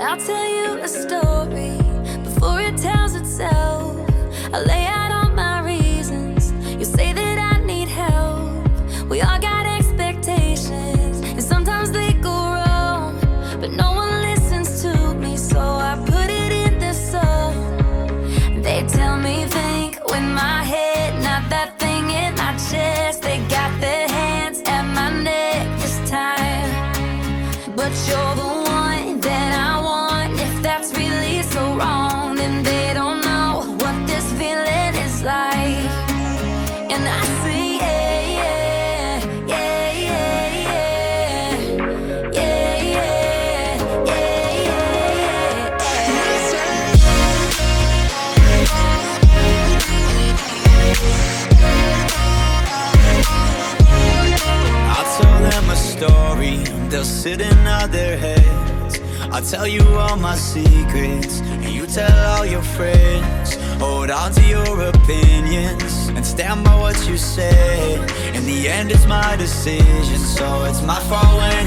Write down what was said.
I'll tell you a story before it tells they'll sit nod their heads. I'll tell you all my secrets, and you tell all your friends. Hold on to your opinions and stand by what you said. In the end, it's my decision, so it's my fault when